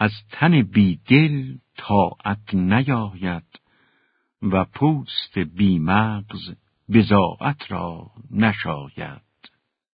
از تن بیدل طاعت نیاید و پوست بیمغز بزاعت را نشاید.